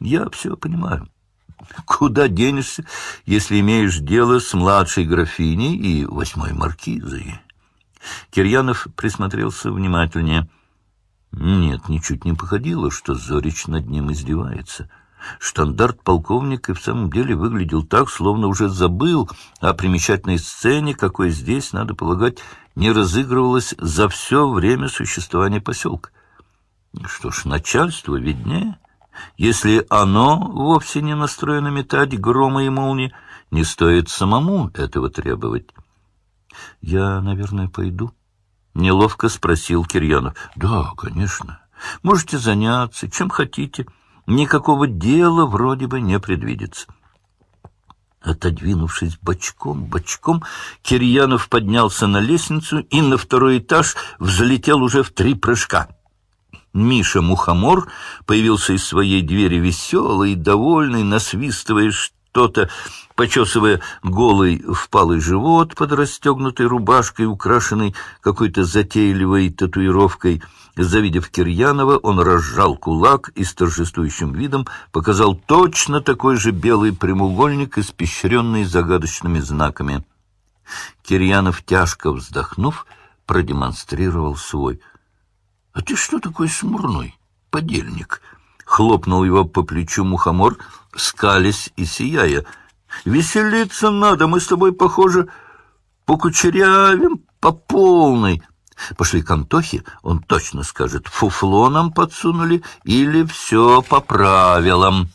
Я все понимаю. Куда денешься, если имеешь дело с младшей графиней и восьмой маркизой? Кирьянов присмотрелся внимательнее. Нет, ничуть не походило, что Зорич над ним издевается. Штандарт полковника в самом деле выглядел так, словно уже забыл о примечательной сцене, какой здесь, надо полагать, не разыгрывалась за все время существования поселка. Что ж, начальство виднее. Если оно вовсе не настроено метать громы и молнии, не стоит самому этого требовать. — Я, наверное, пойду. — неловко спросил Кирьянов. — Да, конечно. Можете заняться, чем хотите. Никакого дела вроде бы не предвидится. Отодвинувшись бочком, бочком, Кирьянов поднялся на лестницу и на второй этаж взлетел уже в три прыжка. Миша Мухомор появился из своей двери веселый, довольный, насвистывая что-то, почесывая голый впалый живот под расстегнутой рубашкой, украшенной какой-то затейливой татуировкой. Завидев Кирьянова, он разжал кулак и с торжествующим видом показал точно такой же белый прямоугольник, испещренный загадочными знаками. Кирьянов, тяжко вздохнув, продемонстрировал свой — «А ты что такой смурной, подельник?» Хлопнул его по плечу мухомор, скались и сияя. «Веселиться надо, мы с тобой, похоже, покучерявим по полной». Пошли к Антохе, он точно скажет, фуфло нам подсунули или все по правилам.